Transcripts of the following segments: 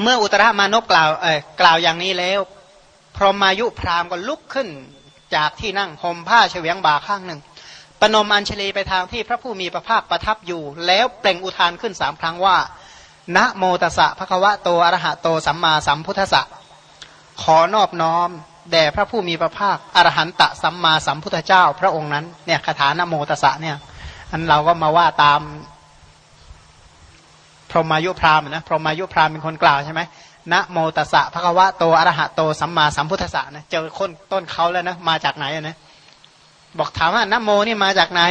เมื่ออุตรามานพกล่าวเออกล่าวอย่างนี้แล้ว พรหมายุพรามก็ลุกขึ้นจากที่นั่งห่มผ้าเฉวียงบ่าข้างหนึ่งปนมอัญเชลีไปทางที่พระผู้มีพระภาคประทับอยู่ แล้วเปล่งอุทานขึ้นสามครั้งว่า นะโมตสะภะคะวะโตอรหะโตสัมมาสัมพุทธะขอนอบน้อมแด่พระผู้มีพระภาคอรหันตะสัมมาสัมพุทธเจ้า พระองค์นั้นเนี่ยคาถานโมตสะเนี่ยอันเราก็มาว่าตาม พรหมายุพรามนะพรหมายุพรามเป็นคนกล่าวใช่ไหมนะโมตัสสะภะคะวะโตอรหะโตสัมมาสัมพุทธัสสะนะเจอคนต้นเขาแล้วนะมาจากไหนนะบอกถามว่านะโมนี่มาจากไหน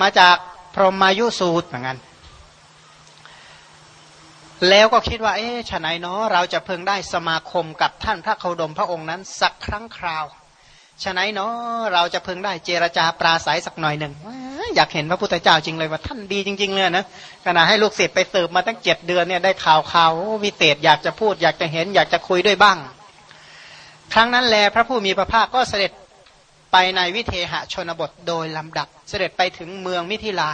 มาจากพรหมายุสูตรเหมือนกันแล้วก็คิดว่า เอ๊ะฉะไหนเนาะเราจะเพิ่งได้สมาคมกับท่านพระโคดมพระองค์นั้น สักครั้งคราว ฉะไหนเนาะเราจะเพิ่งได้เจรจาปราศัยสักหน่อยหนึ่งอยากเห็นพระพุทธเจ้าจริงเลยว่าท่านดีจริง ๆ เลยนะขณะให้ลูกศิษย์ไปสืบมาตั้งเจ็ดเดือนเนี่ยได้ข่าวข่าววิเศษอยากจะพูดอยากจะเห็นอยากจะคุยด้วยบ้าง ครั้งนั้นแลพระผู้มีพระภาคก็เสด็จไปในวิเทหชนบทโดยลำดับ เสด็จไปถึงเมืองมิถิลา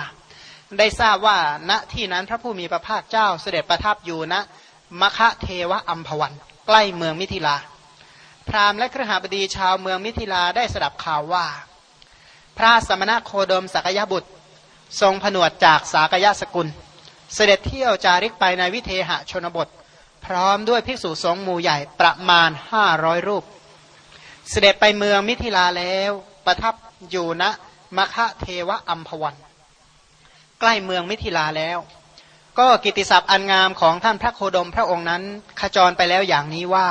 ได้ทราบว่าณที่นั้นพระผู้มีพระภาคเจ้าเสด็จประทับอยู่ณมคะเทวะอัมพวัน ใกล้เมืองมิถิลา พราหมณ์และครหบดีชาวเมืองมิถิลาได้สดับข่าวว่า พระสมณะโคดมสักยบุตร ทรงผนวดจากสากยะสกุล เสด็จเที่ยวจาริกไปในวิเทหชนบท พร้อมด้วยภิกษุสงฆ์หมู่ใหญ่ประมาณห้าร้อยรูป เสด็จไปเมืองมิถิลาแล้วประทับอยู่ณมคะเทวะอัมพวัน ใกล้เมืองมิถิลาแล้ว ก็กิติศัพท์อันงามของท่านพระโคดมพระองค์นั้นขจรไปแล้วอย่างนี้ว่า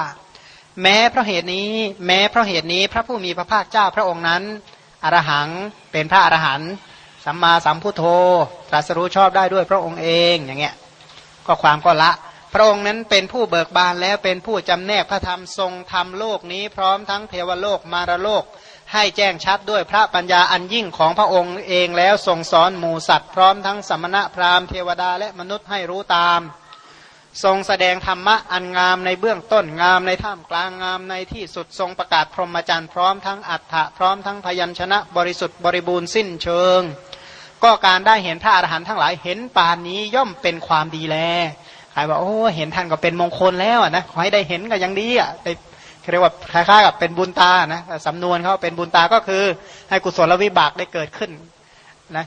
แม้เพราะเหตุนี้ แม้เพราะเหตุนี้พระผู้มีพระภาคเจ้าพระองค์นั้นอรหังเป็นพระอรหันต์สัมมาสัมพุทโธตรัสรู้ชอบได้ด้วยพระองค์เองอย่างเงี้ยก็ความก็ละ พระองค์นั้นเป็นผู้เบิกบานแล้วเป็นผู้จำแนกพระธรรมทรงธรรมโลกนี้พร้อมทั้งเทวโลกมารโลก ให้แจ้งชัดด้วยพระปัญญาอันยิ่งของพระองค์เองแล้วทรงสอนหมูสัตว์พร้อมทั้งสมณะพราหมณ์เทวดาและมนุษย์ให้รู้ตาม ทรงแสดงธรรมะอันงามในเบื้องต้นงามในท่ามกลางงามในที่สุดทรงประกาศพรหมจรรย์พร้อมทั้งอัฏฐะพร้อมทั้งพยัญชนะบริสุทธิ์บริบูรณ์สิ้นเชิง ก็การได้เห็นพระอรหันต์ทั้งหลายเห็นปานนี้ย่อมเป็นความดีแลใครบอกโอ้เห็นท่านก็เป็นมงคลแล้วนะขอให้ได้เห็นก็ยังดีอะเรียกว่าคล้ายๆกับเป็นบุญตานะสำนวนเขาเป็นบุญตาก็คือ ให้กุศลวิบากได้เกิดขึ้นนะ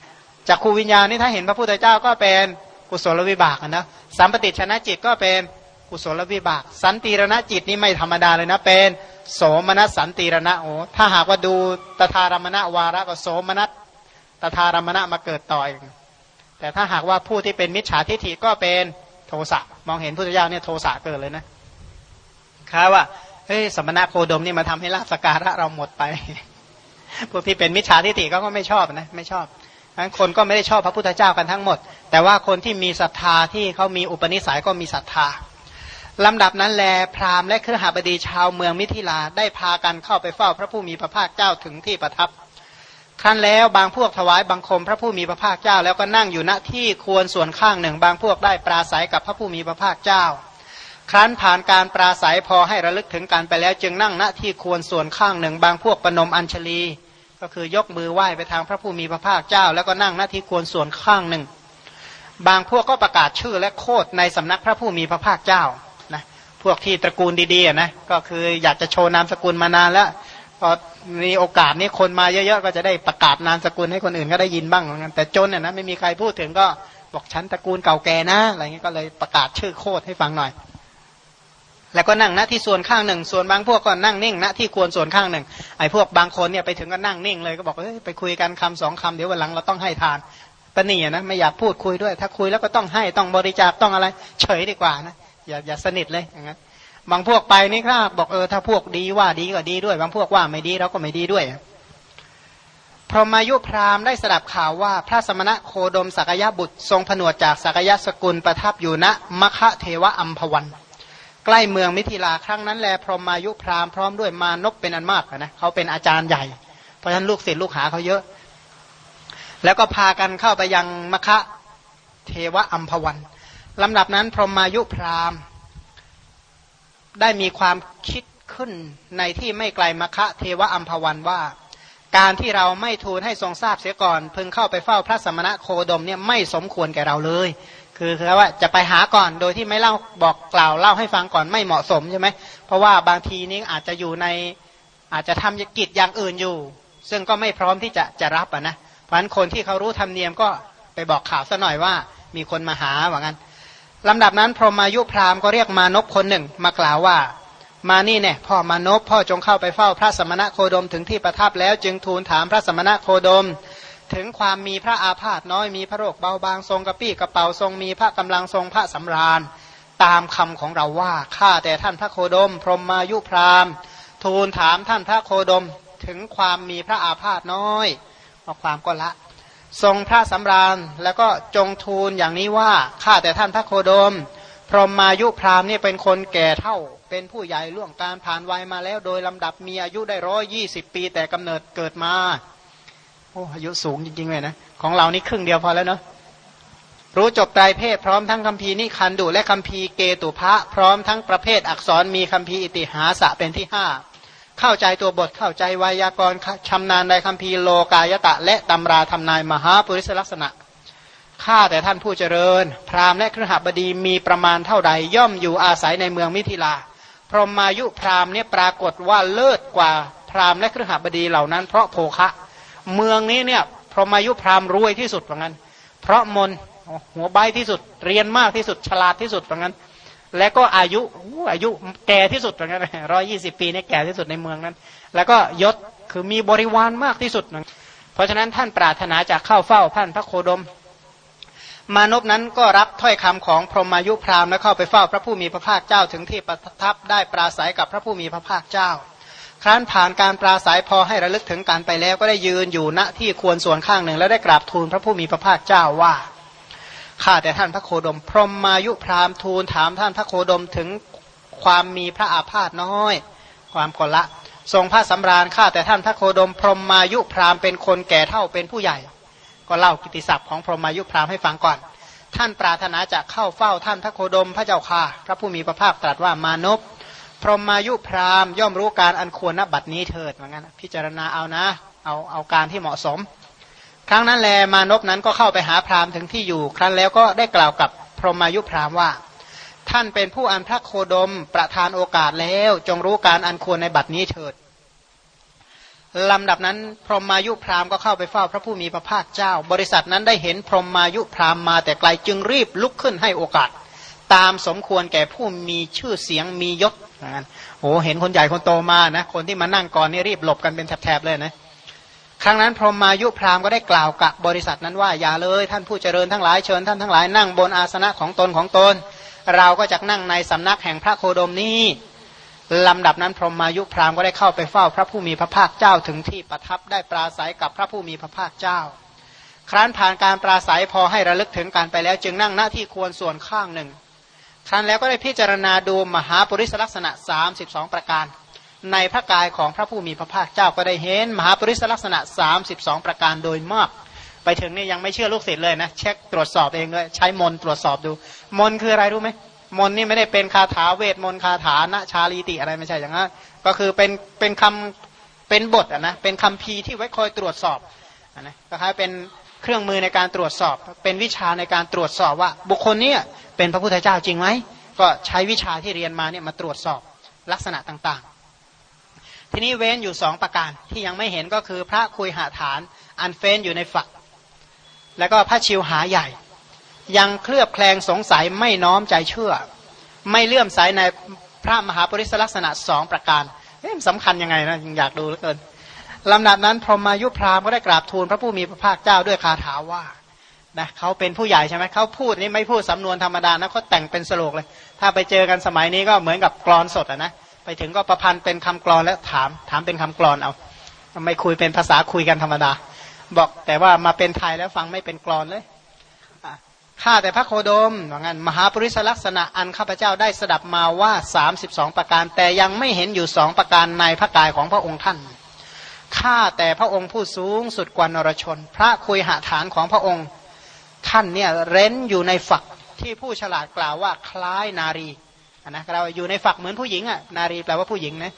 จากครูวิญญาณนี่ถ้าเห็นพระพุทธเจ้าก็เป็น กุศลวิบากนะสัมปติชนะจิตก็เป็นกุศลวิบาก สันติรณจิตนี่ไม่ธรรมดาเลยนะเป็นโสมนัสสันติรณะโอ้ถ้าหากว่าดูตถารมณะวาระก็โสมนัสตถารมณะมาเกิดต่อยแต่ถ้าหากว่าผู้ที่เป็นมิจฉาทิฏฐิก็เป็นโทสะมองเห็นพุทธเจ้าเนี่ยโทสะเกิดเลยนะค้าว่าเฮ้ยสมณะโคดมนี่มาทำให้ลาบสการะเราหมดไปพวกที่เป็นมิจฉาทิฏฐิก็ไม่ชอบนะไม่ชอบ นั้นคนก็ไม่ได้ชอบพระพุทธเจ้ากันทั้งหมด แต่ว่าคนที่มีศรัทธาที่เขามีอุปนิสัยก็มีศรัทธาลำดับนั้นแลพราหมณ์และเครือหบดีชาวเมืองมิถิลาได้พากันเข้าไปเฝ้าพระผู้มีพระภาคเจ้าถึงที่ประทับ ครั้นแล้วบางพวกถวายบังคมพระผู้มีพระภาคเจ้า แล้วก็นั่งอยู่ณที่ควรส่วนข้างหนึ่ง บางพวกได้ปราศัยกับพระผู้มีพระภาคเจ้า ครั้นผ่านการปราศัยพอให้ระลึกถึงการไปแล้วจึงนั่งณที่ควรส่วนข้างหนึ่ง บางพวกปนมอัญชลี ก็คือยกมือไหว้ไปทางพระผู้มีพระภาคเจ้า แล้วก็นั่งณที่ควรส่วนข้างหนึ่ง บางพวกก็ประกาศชื่อและโคดในสำนักพระผู้มีพระภาคเจ้านะพวกที่ตระกูลดีๆนะก็คืออยากจะโชว์นามสกุลมานานแล้วพอมีโอกาสนี้คนมาเยอะๆก็จะได้ประกาศนามสกุลให้คนอื่นก็ได้ยินบ้างแต่จนเนี่ยนะไม่มีใครพูดถึงก็บอกฉันตระกูลเก่าแก่นะอะไรเงี้ยก็เลยประกาศชื่อโคดให้ฟังหน่อย แล้วก็นั่งณที่ส่วนข้างหนึ่ง ส่วนบางพวกก็นั่งนิ่งณที่ควรส่วนข้างหนึ่งไอ้พวกบางคนเนี่ยไปถึงก็นั่งนิ่งเลยก็บอกเฮ้ยไปคุยกันคำสองคำเดี๋ยววันหลังเราต้องให้ทานปนีนะไม่อยากพูดคุยด้วย ถ้าคุยแล้วก็ต้องให้ต้องบริจาคต้องอะไร เฉยดีกว่านะอย่าอย่าสนิทเลยอย่างนั้นบางพวกไปนี่ครับ บอกเออถ้าพวกดีว่าดีก็ดีด้วย บางพวกว่าไม่ดีเราก็ไม่ดีด้วย พรหมายุพราหมณ์ได้สดับข่าวว่า พระสมณะโคดมสักยะบุตร ทรงผนวดจากสักยะสกุลประทับอยู่ณมคะเทวะอัมพวัน ใกล้เมืองมิถิลาครั้งนั้นแลพรหมายุพรามพร้อมด้วยมานพเป็นอันมากนะเขาเป็นอาจารย์ใหญ่ เพราะฉะนั้นลูกศิษย์ลูกหาเขาเยอะ แล้วก็พากันเข้าไปยังมคะเทวะอัมพวันลำดับนั้นพรหมายุพรามได้มีความคิดขึ้นในที่ไม่ไกลมคะเทวะอัมพวันว่า การที่เราไม่ทูลให้ทรงทราบเสียก่อน เพึงเข้าไปเฝ้าพระสมณะโคดมเนี่ยไม่สมควรแก่เราเลย คือคือว่าจะไปหาก่อนโดยที่ไม่เล่าบอกกล่าวเล่าให้ฟังก่อนไม่เหมาะสมใช่ไหมเพราะว่าบางทีนี้อาจจะอยู่ในอาจจะทำกิจอย่างอื่นอยู่ ซึ่งก็ไม่พร้อมที่จะจะรับอะนะเพราะฉะนั้นคนที่เขารู้ธรรมเนียมก็ไปบอกข่าวซะหน่อยว่า มีคนมาหาว่างั้นลำดับนั้นพรหมายุพราหมณ์ก็เรียกมานพคนหนึ่ง มากล่าวว่า มานี่เนี่ยพ่อมานพพ่อจงเข้าไปเฝ้าพระสมณะโคดมถึงที่ประทับแล้วจึงทูลถามพระสมณะโคดม ถึงความมีพระอาพาธน้อยมีพระโรคเบาบางทรงกระปี้กระเป๋าทรงมีพระกำลังทรงพระสำราญ ตามคำของเราว่าข้าแต่ท่านพระโคดม พรหมายุพรามทูลถามท่านพระโคดมถึงความมีพระอาพาธน้อยเอาความก็ละ ทรงพระสำราญแล้วก็จงทูลอย่างนี้ว่าข้าแต่ท่านพระโคดม พรหมายุพรามนี่เป็นคนแก่เท่า เป็นผู้ใหญ่ล่วงการผ่านวัยมาแล้วโดยลำดับมีอายุได้ร้อยยี่สิบปีแต่กำเนิดเกิดมา โอ้อายุสูงจริงๆเลยนะของเรานี่ครึ่งเดียวพอแล้วเนาะรู้จบไตรเพศพร้อมทั้งคัมภีร์นิคันดุและคัมภีร์เกตุพระพร้อมทั้งประเภทอักษรมีคัมภีร์อิติหาสะเป็นที่ห้าเข้าใจตัวบทเข้าใจไวยากรณ์ชำนาญในคัมภีร์โลกายตะ และตำราทำนายมหาปุริสลักษณะข้าแต่ท่านผู้เจริญ พราหมณ์และครหบดีมีประมาณเท่าใดย่อมอยู่อาศัยในเมืองมิถิลา พรหมายุพราหมณ์เนี่ยปรากฏว่าเลิศกว่าพราหมณ์และครหบดีเหล่านั้นเพราะโภคะ เมืองนี้เนี่ยพรหมายุพราหมรวยที่สุดเหมือนกันเพราะมนหัวใบที่สุดเรียนมากที่สุดฉลาดที่สุดเหมือนกันและก็อายุอายุแก่ที่สุดเหมือนกันร้อยยี่สิบปีนี่แก่ที่สุดในเมืองนั้น แล้วก็ยศคือมีบริวารมากที่สุด เพราะฉะนั้นท่านปรารถนาจะเข้าเฝ้าท่านพระโคดม มานพนั้นก็รับถ้อยคำของพรหมายุพราหมและเข้าไปเฝ้าพระผู้มีพระภาคเจ้าถึงที่ประทับได้ปราศัยกับพระผู้มีพระภาคเจ้า ครั้นผ่านการปราศัยพอให้ระลึกถึงการไปแล้วก็ได้ยืนอยู่ณที่ควรส่วนข้างหนึ่ง แล้วได้กราบทูลพระผู้มีพระภาคเจ้าว่าข้าแต่ท่านพระโคดม พรหมายุพรามทูลถามท่านพระโคดมถึงความมีพระอาพาธน้อย ความกละ ทรงพระสำราญข้าแต่ท่านพระโคดม พรหมายุพรามเป็นคนแก่เท่าเป็นผู้ใหญ่ ก็เล่ากิติศัพท์ของพรหมายุพรามให้ฟังก่อน ท่านปรารถนาจะเข้าเฝ้าท่านพระโคดมพระเจ้าค่ะ พระผู้มีพระภาคตรัสว่ามานพ พรหมายุพรามย่อมรู้การอันควรณบัดนี้เถิดเหมือนกันพิจารณาเอานะ เอาเอาการที่เหมาะสม ครั้งนั้นแลมานพนั้นก็เข้าไปหาพรามถึงที่อยู่ ครั้นแล้วก็ได้กล่าวกับพรหมายุพรามว่า ท่านเป็นผู้อันพระโคดมประทานโอกาสแล้วจงรู้การอันควรในบัดนี้เถิดลำดับนั้นพรหมายุพรามก็เข้าไปเฝ้าพระผู้มีพระภาคเจ้า บริษัทนั้นได้เห็นพรหมายุพรามมาแต่ไกลจึงรีบลุกขึ้นให้โอกาส ตามสมควรแก่ผู้มีชื่อเสียงมียศ นะโอ้เห็นคนใหญ่คนโตมานะคนที่มานั่งก่อนนี่รีบหลบกันเป็นแถบๆเลยนะครั้งนั้นพรหมายุพราหมณ์ก็ได้กล่าวกับบริษัทนั้นว่าอย่าเลยท่านผู้เจริญทั้งหลายเชิญท่านทั้งหลายนั่งบนอาสนะของตนของตน เราก็จะนั่งในสำนักแห่งพระโคดมนี้ลำดับนั้นพรหมายุพรามก็ได้เข้าไปเฝ้าพระผู้มีพระภาคเจ้าถึงที่ประทับได้ปราศัยกับพระผู้มีพระภาคเจ้า ครั้นผ่านการปราศัยพอให้ระลึกถึงการไปแล้ว จึงนั่งหน้าที่ควรส่วนข้างหนึ่ง ครั้นแล้วก็ได้พิจารณาดูมหาปริศลักษณะ 32 ประการ ในพระกายของพระผู้มีพระภาคเจ้าก็ได้เห็น มหาปริศลักษณะ 32 ประการโดยมาก ไปถึงนี่ยังไม่เชื่อลูกศิษย์เลยนะ เช็คตรวจสอบเองเลยใช้มนตรวจสอบดู มนคืออะไรรู้ไหมมนนี่ไม่ได้เป็นคาถาเวทมนคาถาณชาลีติอะไรไม่ใช่อย่างนั้นก็คือเป็นเป็นคำเป็นบทอะนะเป็นคำพีที่ไว้คอยตรวจสอบอะนะก็คือเป็น เครื่องมือในการตรวจสอบ เป็นวิชาในการตรวจสอบว่า บุคคลนี้เป็นพระพุทธเจ้าจริงไหมก็ใช้วิชาที่เรียนมาเนี่ยมาตรวจสอบลักษณะต่างๆ ทีนี้เว้นอยู่สองประการที่ยังไม่เห็นก็คือพระคุยหาฐานอันเฟ้นอยู่ในฝัก แล้วก็พระชิวหาใหญ่ ยังเคลือบแคลงสงสัยไม่น้อมใจเชื่อ ไม่เลื่อมใสในพระมหาปริศลักษณะสองประการเอ๊ะสำคัญยังไงนะยังอยากดูเหลือเกิน ลำดับนั้นพรหมายุพรามก็ได้กราบทูลพระผู้มีพระภาคเจ้าด้วยคาถาว่านะเขาเป็นผู้ใหญ่ใช่ไหมเขาพูดนี่ไม่พูดสำนวนธรรมดานะเขาแต่งเป็นสโลกเลย ถ้าไปเจอกันสมัยนี้ก็เหมือนกับกรอนสดอะนะไปถึงก็ประพันธ์เป็นคำกรอนแล้วถาม ถามเป็นคำกรอนเอาไม่คุยเป็นภาษาคุยกันธรรมดา บอกแต่ว่ามาเป็นไทยแล้วฟังไม่เป็นกรอนเลยข้าแต่พระโคดมว่างั้นมหาปริศลักษณะอันข้าพเจ้าได้สดับมาว่า 32 ประการ แต่ยังไม่เห็นอยู่สองประการในพระกายของพระองค์ท่าน ข้าแต่พระองค์ผู้สูงสุดกว่านรชน พระคุยหาฐานของพระองค์ ท่านเนี่ยเร้นอยู่ในฝักที่ผู้ฉลาดกล่าวว่าคล้ายนารีนะเราอยู่ในฝักเหมือนผู้หญิงอะนารีแปลว่าผู้หญิงนะ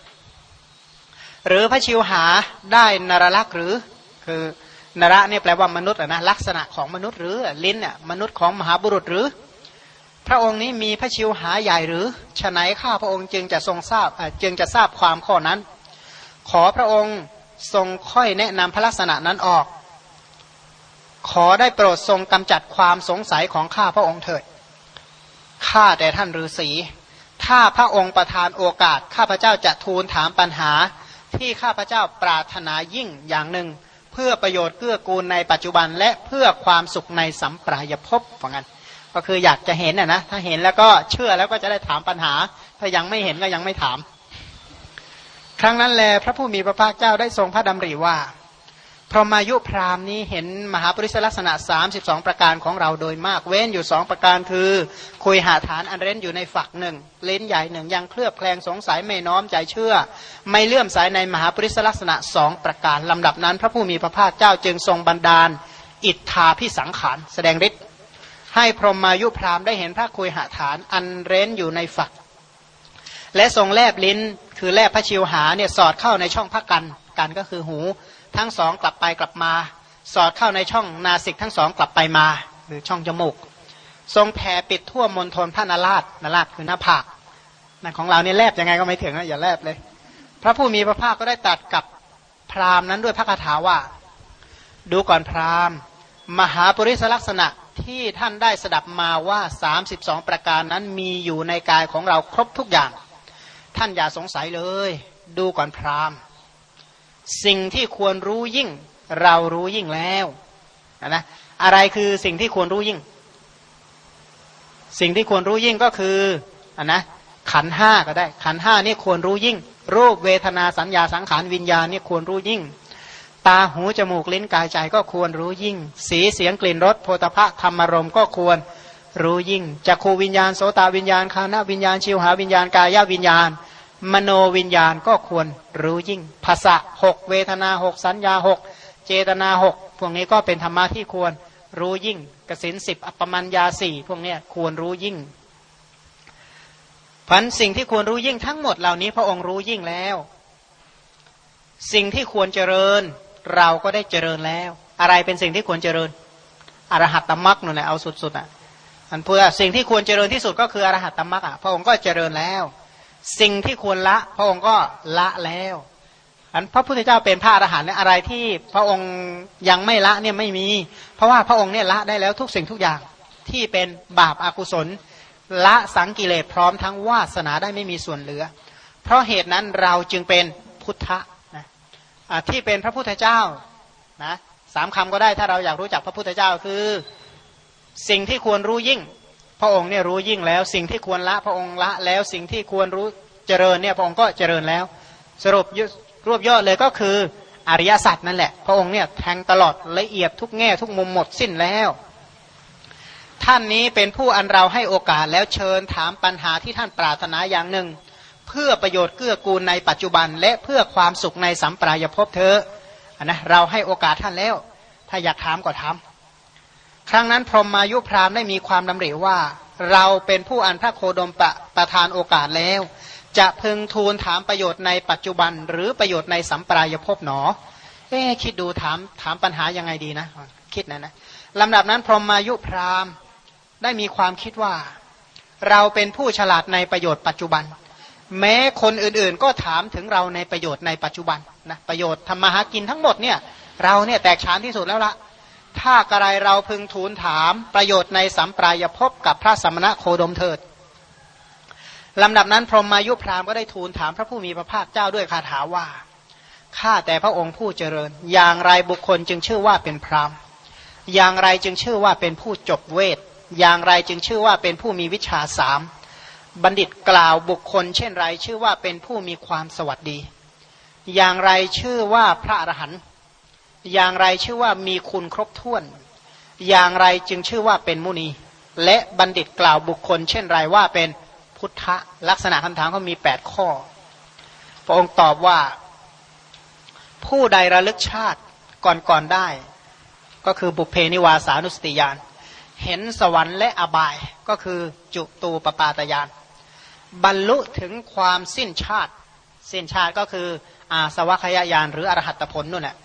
หรือพระชิวหาได้นรลักษ์หรือคือนระเนี่ยแปลว่ามนุษย์นะลักษณะของมนุษย์หรือลิ้นเนี่ยมนุษย์ของมหาบุรุษหรือ พระองค์นี้มีพระชิวหาใหญ่หรือฉะไหนข้าพระองค์จึงจะทรงทราบจึงจะทราบความข้อนั้น ขอพระองค์ ทรงค่อยแนะนำพระลักษณะนั้นออก ขอได้โปรดทรงกำจัดความสงสัยของข้าพระองค์เถิดข้าแต่ท่านฤาษีถ้าพระองค์ประทานโอกาส ข้าพเจ้าจะทูลถามปัญหา ที่ข้าพเจ้าปรารถนายิ่งอย่างหนึ่ง เพื่อประโยชน์เกื้อกูลในปัจจุบัน และเพื่อความสุขในสัมปรายภพว่างั้นก็คืออยากจะเห็นนะนะถ้าเห็นแล้วก็เชื่อแล้วก็จะได้ถามปัญหา ถ้ายังไม่เห็นก็ยังไม่ถาม ครั้งนั้นแลพระผู้มีพระภาคเจ้าได้ทรงพระดำริว่า พรหมายุพรามนี้เห็นมหาปริศลักษณะ 32 ประการของเราโดยมากเว้นอยู่สองประการคือคุยหาฐานอันเร้นอยู่ในฝักหนึ่งเล้นใหญ่หนึ่งยังเคลือบแคลงสงสัยไม่น้อมใจเชื่อ ไม่เลื่อมสายในมหาปริศลักษณะสองประการลำดับนั้น พระผู้มีพระภาคเจ้าจึงทรงบันดาล อิทธาพิสังขารแสดงฤทธิ์ให้พรหมายุพรามได้เห็นพระคุยหาฐานอันเร้นอยู่ในฝัก และทรงแลบลิ้นคือแลบพระชิวหาเนี่ยสอดเข้าในช่องพระกันกันก็คือหูทั้งสองกลับไปกลับมา สอดเข้าในช่องนาสิกทั้งสองกลับไปมาหรือช่องจมูก ทรงแผ่ปิดทั่วมณฑลพระนาราชนาราชคือหน้าผากนันของเราเนี่ยแลบยังไงก็ไม่ถึงนะอย่าแลบเลย พระผู้มีพระภาคก็ได้ตัดกับพราหมณ์นั้นด้วยพระคาถาว่า ดูก่อนพราหมณ์ มหาปริศลักษณะที่ท่านได้สดับมาว่า 32 ประการนั้นมีอยู่ในกายของเราครบทุกอย่าง ท่านอย่าสงสัยเลย ดูก่อนพราหมณ์ สิ่งที่ควรรู้ยิ่ง เรารู้ยิ่งแล้วนะอะไรคือสิ่งที่ควรรู้ยิ่ง สิ่งที่ควรรู้ยิ่งก็คืออันนะขันห้าก็ได้ ขันห้านี่ควรรู้ยิ่ง รูปเวทนาสัญญาสังขารวิญญาณนี่ควรรู้ยิ่ง ตาหูจมูกลิ้นกายใจก็ควรรู้ยิ่ง สีเสียงกลิ่นรสโพธพะธรรมารมก็ควร รู้ยิ่งจักขูวิญญาณโสตวิญญาณคานาวิญญาณ ชิวหาวิญญาณกายวิญญาณ มโนวิญญาณก็ควรรู้ยิ่งภาษะหกเวทนาหกสัญญาหกเจตนาหกพวกนี้ก็เป็นธรรมะที่ควรรู้ยิ่งกสินสิบอปมัญญาสี่พวกนี้ควรรู้ยิ่งพันสิ่งที่ควรรู้ยิ่งทั้งหมดเหล่านี้พระองค์รู้ยิ่งแล้ว สิ่งที่ควรเจริญเราก็ได้เจริญแล้ว อะไรเป็นสิ่งที่ควรเจริญอรหัตตมรักนู่นแหละเอาสุดๆอะ อันเพื่อสิ่งที่ควรเจริญที่สุดก็คืออรหัตตมรักอะพระองค์ก็เจริญแล้ว สิ่งที่ควรละ พระองค์ก็ละแล้วอันพระพุทธเจ้าเป็นพระอรหันต์เนี่ยอะไรที่พระองค์ยังไม่ละเนี่ยไม่มี เพราะว่าพระองค์เนี่ยละได้แล้วทุกสิ่งทุกอย่างที่เป็นบาปอากุศล ละสังกิเลสพร้อมทั้งวาสนาได้ไม่มีส่วนเหลือ เพราะเหตุนั้นเราจึงเป็นพุทธนะที่เป็นพระพุทธเจ้านะสามคำก็ได้ถ้าเราอยากรู้จักพระพุทธเจ้าคือ สิ่งที่ควรรู้ยิ่ง พระองค์เนี่ยรู้ยิ่งแล้ว สิ่งที่ควรละพระองค์ละแล้ว สิ่งที่ควรรู้เจริญเนี่ยพระองค์ก็เจริญแล้ว สรุปรวบยอดเลยก็คืออริยสัจนั่นแหละ พระองค์เนี่ยแทงตลอดละเอียดทุกแง่ทุกมุมหมดสิ้นแล้ว ท่านนี้เป็นผู้อันเราให้โอกาสแล้วเชิญถามปัญหาที่ท่านปรารถนาอย่างหนึ่ง เพื่อประโยชน์เกื้อกูลในปัจจุบัน และเพื่อความสุขในสัมปรายภพเธอนะเราให้โอกาสท่านแล้ว ถ้าอยากถามก็ถาม ครั้งนั้นพรหมายุพรามได้มีความดำริว่า เราเป็นผู้อันพระโคดมประประทานโอกาสแล้ว จะพึงทูลถามประโยชน์ในปัจจุบัน หรือประโยชน์ในสัมปรายภพหนอเอ๊คิดดูถามถามปัญหายังไงดีนะ คิดนะนะลำดับนั้นพรหมายุพรามได้มีความคิดว่า เราเป็นผู้ฉลาดในประโยชน์ปัจจุบัน แม้คนอื่นๆ ก็ถามถึงเราในประโยชน์ในปัจจุบันนะประโยชน์ทำมาหากินทั้งหมดเนี่ยเราเนี่ยแตกฉานที่สุดแล้วละ ถ้ากระไรเราพึงทูลถามประโยชน์ในสัมปรายภพกับพระสมณะโคดมเถิดลำดับนั้นพรหมายุพรามก็ได้ทูลถามพระผู้มีพระภาคเจ้าด้วยคาถาว่าข้าแต่พระองค์ผู้เจริญ อย่างไรบุคคลจึงชื่อว่าเป็นพรามอย่างไรจึงชื่อว่าเป็นผู้จบเวท อย่างไรจึงชื่อว่าเป็นผู้มีวิชาสามบัณฑิตกล่าวบุคคล เช่นไรชื่อว่าเป็นผู้มีความสวัสดี อย่างไรชื่อว่าพระอรหันต์ อย่างไรชื่อว่ามีคุณครบถ้วน อย่างไรจึงชื่อว่าเป็นมุนี และบัณฑิตกล่าวบุคคล เช่นไรว่าเป็นพุทธลักษณะคำถามเขามีแปดข้อ พระองค์ตอบว่า ผู้ใดระลึกชาติก่อนๆได้ ก็คือบุพเพนิวาสานุสติยาน เห็นสวรรค์และอบายก็คือจุตูปปาตยาน บรรลุถึงความสิ้นชาติ สิ้นชาติก็คืออาสวัคยายานหรืออรหัตผลนู่นแหละ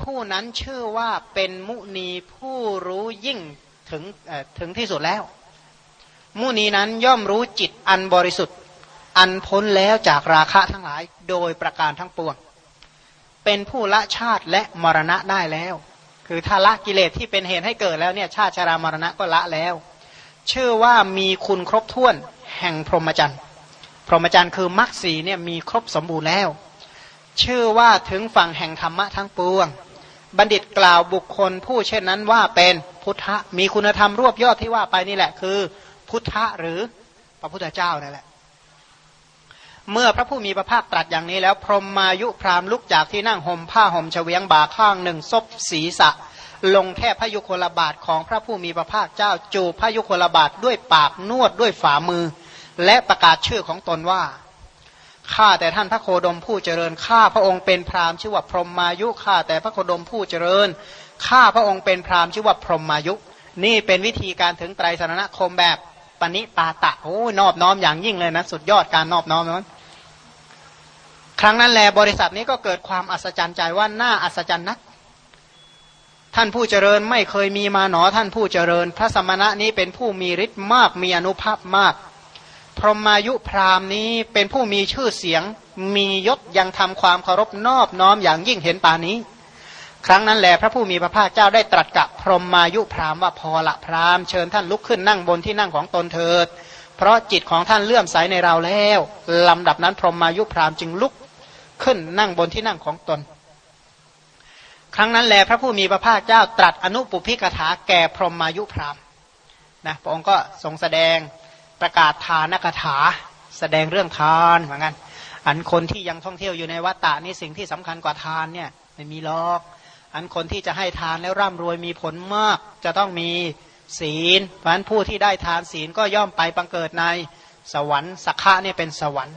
ผู้นั้นชื่อว่าเป็นมุนีผู้รู้ยิ่งถึงถึงที่สุดแล้ว มุนีนั้นย่อมรู้จิตอันบริสุทธิ์ อันพ้นแล้วจากราคะทั้งหลายโดยประการทั้งปวง เป็นผู้ละชาติและมรณะได้แล้ว คือถ้าละกิเลสที่เป็นเหตุให้เกิดแล้วเนี่ยชาติชรามรณะก็ละแล้ว ชื่อว่ามีคุณครบถ้วนแห่งพรหมจรรย์พรหมจรรย์คือมรรคสีเนี่ยมีครบสมบูรณ์แล้ว ชื่อว่าถึงฝั่งแห่งธรรมะทั้งปวง บัณฑิตกล่าวบุคคลผู้เช่นนั้นว่าเป็นพุทธมีคุณธรรมรวบยอดที่ว่าไปนี่แหละ คือ พุทธะหรือพระพุทธเจ้านั่นแหละ เมื่อพระผู้มีพระภาคตรัสอย่างนี้แล้ว พรหมายุพรามลุกจากที่นั่งห่มผ้าห่มเฉวียงบ่าข้างหนึ่งซบศีรษะ ลงแท่พระยุคลบาทของพระผู้มีพระภาคเจ้า จูพระยุคลบาทด้วยปากนวดด้วยฝ่ามือ และประกาศชื่อของตนว่า ข้าแต่ท่านพระโคดมผู้เจริญข้าพระองค์เป็นพราหมณ์ชื่อว่าพรหมายุข้าแต่พระโคดมผู้เจริญข้าพระองค์เป็นพราหมณ์ชื่อว่าพรหมายุ นี่เป็นวิธีการถึงไตรสรณคมแบบปณิตาตะโอ้นอบน้อมอย่างยิ่งเลยนะ สุดยอดการนอบน้อมนั้นครั้งนั้นแลบริษัทนี้ก็เกิดความอัศจรรย์ใจว่าน่าอัศจรรย์นัก ท่านผู้เจริญไม่เคยมีมาหนอท่านผู้เจริญ พระสมณะนี้เป็นผู้มีฤทธิ์มากมีอนุภาพมาก พรหมายุพรามนี้เป็นผู้มีชื่อเสียงมียศยังทำความเคารพนอบน้อมอย่างยิ่งเห็นป่านี้ ครั้งนั้นแหละพระผู้มีพระภาคเจ้าได้ตรัสกับพรหมายุพรามว่าพอละพรามเชิญท่านลุกขึ้นนั่งบนที่นั่งของตนเถิด เพราะจิตของท่านเลื่อมใสในเราแล้วลำดับนั้นพรหมายุพรามจึงลุกขึ้นนั่งบนที่นั่งของตน ครั้งนั้นแหละพระผู้มีพระภาคเจ้าตรัสอนุปุพิกถาแก่พรหมายุพรามนะพระองค์ก็ทรงแสดง ประกาศทานกถา แสดงเรื่องทานเหมือนกันอันคนที่ยังท่องเที่ยวอยู่ในวัฏฏะนี่สิ่งที่สำคัญกว่าทานเนี่ยไม่มีหรอก อันคนที่จะให้ทานแล้วร่ำรวยมีผลมาก จะต้องมีศีล เพราะฉะนั้นผู้ที่ได้ทานศีลก็ย่อมไปบังเกิดในสวรรค์สักขะเนี่ยเป็นสวรรค์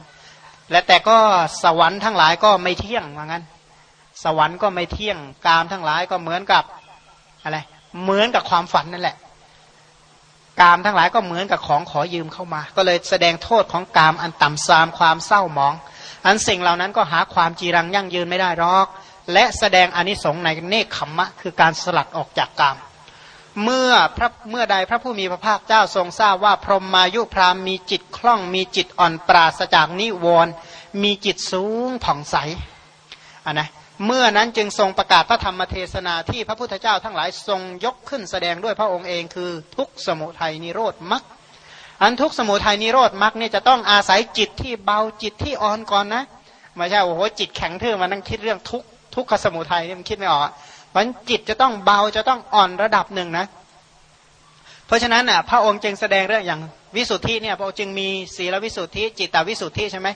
และแต่ก็สวรรค์ทั้งหลายก็ไม่เที่ยงว่างั้นสวรรค์ก็ไม่เที่ยงกามทั้งหลายก็เหมือนกับอะไรเหมือนกับความฝันนั่นแหละ กามทั้งหลายก็เหมือนกับของขอยืมเข้ามา ก็เลยแสดงโทษของกามอันต่ำซามความเศร้าหมอง อันสิ่งเหล่านั้นก็หาความจีรังยั่งยืนไม่ได้หรอก และแสดงอนิสงส์ในเนคขมมะ คือการสลัดออกจากกาม เมื่อพระเมื่อใดพระผู้มีพระภาคเจ้าทรงทราบว่าพรหมายุพรามมีจิตคล่องมีจิตอ่อนปราศจากนิวรณ์มีจิตสูงผ่องใสอะนะ เมื่อนั้นจึงทรงประกาศพระธรรมเทศนาที่พระพุทธเจ้าทั้งหลายทรงยกขึ้นแสดงด้วยพระองค์เองคือทุกสมุทัยนิโรธมรรคอันทุกสมุทัยนิโรธมรรคเนี่ยจะต้องอาศัยจิตที่เบาจิตที่อ่อนก่อนนะไม่ใช่โอ้โหจิตแข็งทื่อมานั่งคิดเรื่องทุกทุกขสมุทัยนี่มันคิดไม่ออกมันจิตจะต้องเบาจะต้องอ่อนระดับหนึ่งนะ เพราะฉะนั้นอะพระองค์จึงแสดงเรื่องอย่างวิสุทธิเนี่ยพระองค์จึงมีศีลวิสุทธิจิตตวิสุทธิใช่ไหม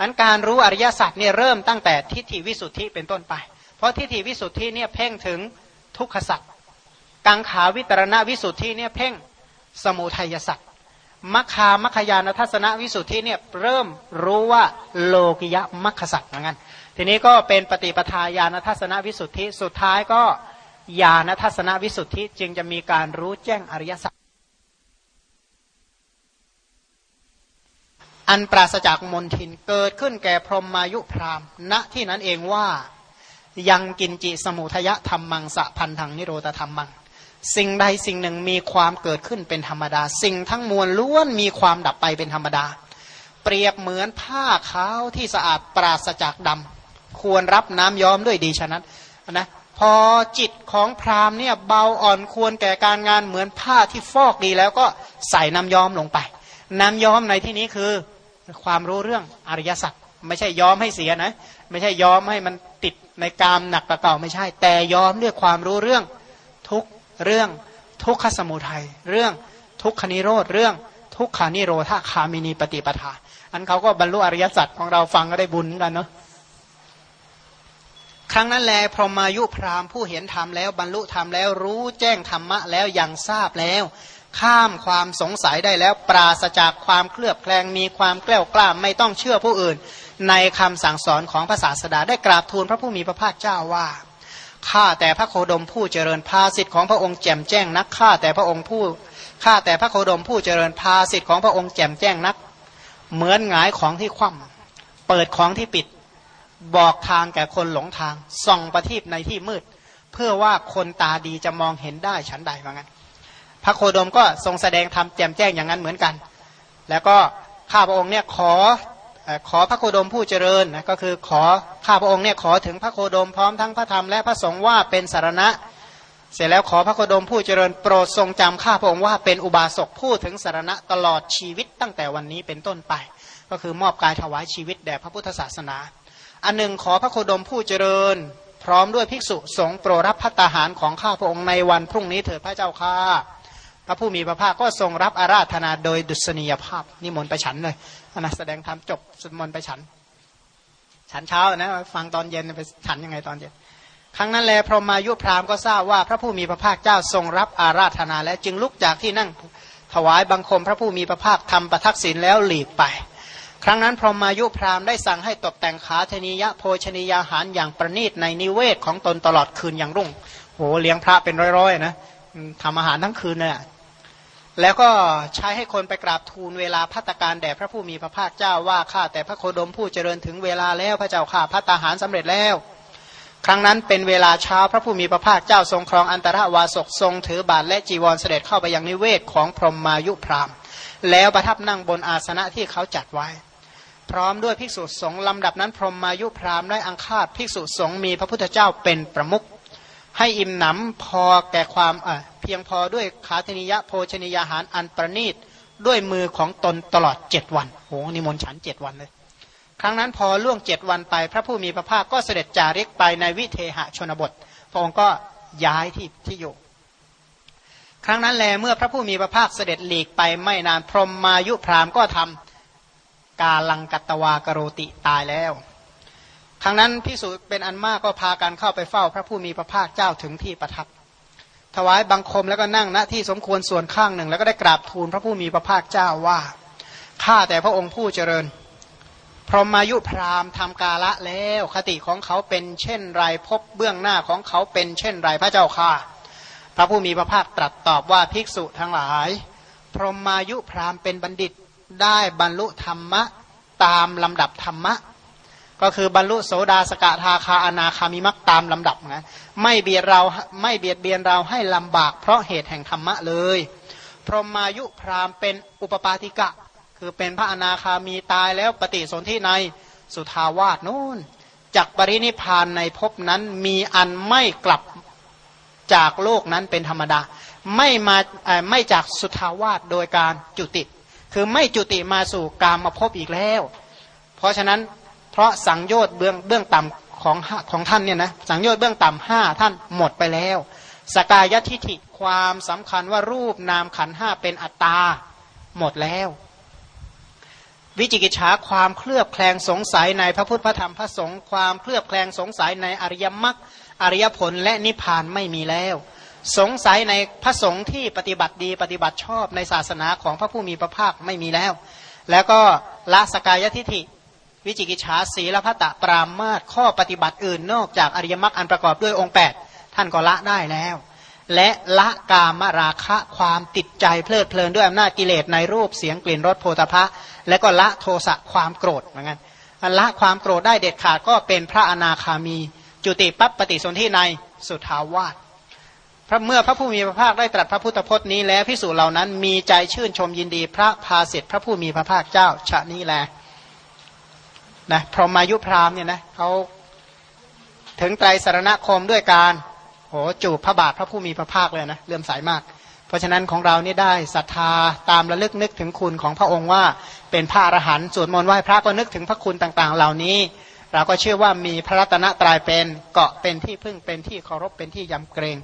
อันการรู้อริยสัจเนี่ยเริ่มตั้งแต่ทิฏฐิวิสุทธิเป็นต้นไป เพราะทิฏฐิวิสุทธิเนี่ยเพ่งถึงทุกขสัจกังขาวิตรณวิสุทธิเนี่ยเพ่งสมุทัยสัจมัคคามัคคยานทัศนวิสุทธิเนี่ยเริ่มรู้ว่าโลกิยะมัคคสัจเหมือนกันทีนี้ก็เป็นปฏิปทาญาณทัศนวิสุทธิ สุดท้ายก็ญาณทัศนวิสุทธิจึงจะมีการรู้แจ้งอริยสัจ อันปราศจากมนทินเกิดขึ้นแก่พรหมายุพรามณที่นั้นเองว่ายังกินจิสมุทยธรรมมังสะพันธังนิโรธธรรมมัง สิ่งใดสิ่งหนึ่งมีความเกิดขึ้นเป็นธรรมดา สิ่งทั้งมวลล้วนมีความดับไปเป็นธรรมดา เปรียบเหมือนผ้าขาวที่สะอาดปราศจากดำควรรับน้ำย้อมด้วยดีฉะนั้นนะพอจิตของพราหมณ์เนี่ยเบาอ่อนควรแก่การงานเหมือนผ้าที่ฟอกดีแล้วก็ใส่น้ำย้อมลงไป น้ำย้อมในที่นี้คือ ความรู้เรื่องอริยสัจไม่ใช่ย้อมให้เสียนะ ไม่ใช่ย้อมให้มันติดในกามหนักกระเก่าไม่ใช่ แต่ย้อมด้วยความรู้เรื่องทุกเรื่องทุกขสมุทัยเรื่องทุกขนิโรธเรื่องทุกขานิโรธาคามินีปฏิปทา อันเขาก็บรรลุอริยสัจของเราฟังก็ได้บุญกันเนาะครั้งนั้นแลพรหมายุพรามผู้เห็นธรรมแล้วบรรลุธรรมแล้วรู้แจ้งธรรมะแล้วยังทราบแล้ว ข้ามความสงสัยได้แล้วปราศจากความเคลือบแคลงมีความแกล้วกล้าไม่ต้องเชื่อผู้อื่น ในคำสั่งสอนของพระศาสดาได้กราบทูลพระผู้มีพระภาคเจ้าว่าข้าแต่พระโคดมผู้เจริญภาสิทธิ์ของพระองค์แจ่มแจ้งนักข้าแต่พระองค์ผู้ข้าแต่พระโคดมผู้เจริญภาสิทธิ์ของพระองค์แจ่มแจ้งนัก เหมือนหงายของที่คว่ำเปิดของที่ปิด บอกทางแก่คนหลงทางส่องประทีปในที่มืด เพื่อว่าคนตาดีจะมองเห็นได้ฉันใดว่างั้น พระโคดมก็ทรงแสดงธรรมแจ่มแจ้งอย่างนั้นเหมือนกัน แล้วก็ข้าพระองค์เนี่ยขอขอพระโคดมผู้เจริญนะก็คือขอข้าพระองค์เนี่ยขอถึงพระโคดมพร้อมทั้งพระธรรมและพระสงฆ์ว่าเป็นสารณะ เสร็จแล้วขอพระโคดมผู้เจริญโปรดทรงจำข้าพระองค์ว่าเป็นอุบาสกผู้ถึงสารณะตลอดชีวิตตั้งแต่วันนี้เป็นต้นไป ก็คือมอบกายถวายชีวิตแด่พระพุทธศาสนา อันหนึ่งขอพระโคดมผู้เจริญ พร้อมด้วยภิกษุสงฆ์โปรรับพัตาหารของข้าพระองค์ในวันพรุ่งนี้เถิดพระเจ้าข้า พระผู้มีพระภาคก็ทรงรับอาราธนาโดยดุษณียภาพนิมนต์ไปฉันเลยนะแสดงธรรมจบสมนต์ไปฉัน ฉันเช้านะฟังตอนเย็นไปฉันยังไงตอนเย็นครั้งนั้นแลพรหมายุพรามก็ทราบว่าพระผู้มีพระภาคเจ้าทรงรับอาราธนา และจึงลุกจากที่นั่งถวายบังคมพระผู้มีพระภาคทำประทักษิณแล้วหลีกไป ครั้งนั้นพรหมายุพรามได้สั่งให้ตกแต่งขาธนิยะโภชนียาหารอย่างประณีตในนิเวศของตนตลอดคืนอย่างรุ่งโหเลี้ยงพระเป็นร้อยๆนะทำอาหารทั้งคืนเนี่ย แล้วก็ใช้ให้คนไปกราบทูลเวลาพัตการแด่พระผู้มีพระภาคเจ้าว่าข้าแต่พระโคดมผู้เจริญถึงเวลาแล้วพระเจ้าข้าพัตาหารสำเร็จแล้ว ครั้งนั้นเป็นเวลาเช้าพระผู้มีพระภาคเจ้าทรงครองอันตรวาสกทรงถือบาทและจีวรเสด็จเข้าไปยังนิเวศของพรหมายุพรามแล้วประทับนั่งบนอาสนะที่เขาจัดไว้ พร้อมด้วยภิกษุสงฆ์ลำดับนั้นพรหมายุพรามได้อังคาดภิกษุสงฆ์มีพระพุทธเจ้าเป็นประมุข ให้อิ่มหนำพอแก่ความเพียงพอด้วยขาธนิยะโภชนิยาหารอันประณีตด้วยมือของตนตลอดเจ็ดวันโหนิมนต์ฉันเจ็ดวันเลย ครั้งนั้นพอล่วงเจ็ดวันไป พระผู้มีพระภาคก็เสด็จจาริกไปในวิเทหชนบท พระองค์ก็ย้ายที่ที่อยู่ ครั้งนั้นแลเมื่อพระผู้มีพระภาคเสด็จหลีกไปไม่นานพรหมมายุพรามก็ทำกาลังกัตวากโรติตายแล้ว ครั้งนั้นพิสุเป็นอันมากก็พากันเข้าไปเฝ้าพระผู้มีพระภาคเจ้าถึงที่ประทับ ถวายบังคมแล้วก็นั่งณที่สมควรส่วนข้างหนึ่ง แล้วก็ได้กราบทูลพระผู้มีพระภาคเจ้าว่าข้าแต่พระองค์ผู้เจริญ พรหมายุพรามทำกาละแล้วคติของเขาเป็นเช่นไรพบเบื้องหน้าของเขาเป็นเช่นไรพระเจ้าค่ะ พระผู้มีพระภาคตรัสตอบว่าภิกษุทั้งหลาย พรหมายุพรามเป็นบัณฑิตได้บรรลุธรรมะตามลำดับธรรมะ ก็คือบรรลุโสดาสกทาคาอนาคามิมักตามลำดับนะไม่เบียดเราไม่เบียดเบียนเราให้ลำบาก เพราะเหตุแห่งธรรมะเลย พรหมายุพรามเป็นอุปปาติกะ คือเป็นพระอนาคามีตายแล้วปฏิสนธิในสุทาวาสนู่นจากปรินิพานในภพนั้นมีอันไม่กลับจากโลกนั้นเป็นธรรมดา ไม่มาไม่จากสุทาวาสโดยการจุติ คือไม่จุติมาสู่กามมาพบอีกแล้ว เพราะฉะนั้น เพราะสังโยชน์เบื้องเบื้องต่ำของของท่านเนี่ยนะสังโยชน์เบื้องต่ำห้าท่านหมดไปแล้ว สกายทิฐิความสำคัญว่ารูปนามขันห้าเป็นอัตตาหมดแล้ว วิจิกิจฉาความเคลือบแคลงสงสัยในพระพุทธพระธรรมพระสงฆ์ความเคลือบแคลงสงสัยในอริยมรรคอริยผลและนิพพานไม่มีแล้ว สงสัยในพระสงฆ์ที่ปฏิบัติดีปฏิบัติชอบในศาสนาของพระผู้มีพระภาคไม่มีแล้ว แล้วก็ละสกายทิฐิ วิจิกิจฉาสีละพัตะปรามาตข้อปฏิบัติอื่นนอกจากอริยมรรคอันประกอบด้วยองค์ 8 ท่านก็ละได้แล้ว และละกามราคะความติดใจเพลิดเพลินด้วยอำนาจกิเลสในรูปเสียงกลิ่นรสโพธพะ และก็ละโทสะความโกรธเหมือนกันละความโกรธได้เด็ดขาดก็เป็นพระอนาคามี จุติปั๊บปฏิสนธิในสุทาวาสพระเมื่อพระผู้มีพระภาคได้ตรัสพระพุทธพจน์นี้แล้วพิสูจน์เหล่านั้นมีใจชื่นชมยินดีพระภาสิทธิพระผู้มีพระภาคเจ้าชะนี้แล นะพรหมายุพรามเนี่ยนะเขาถึงไตรสารณคมด้วยการโหจูบพระบาทพระผู้มีพระภาคเลยนะเลื่อมใสามาก เพราะฉะนั้นของเรานี่ได้ศรัทธาตามระลึกนึกถึงคุณของพระองค์ว่าเป็นพระอรหันต์สวดมนต์ไหว้พระก็นึกถึงพระคุณต่างๆ เหล่านี้ เราก็เชื่อว่ามีพระรัตนตรัยเป็นเกาะเป็นที่พึ่งเป็นที่เคารพเป็นที่ยำเกรง